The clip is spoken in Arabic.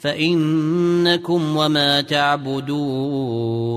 فإنكم وما تعبدون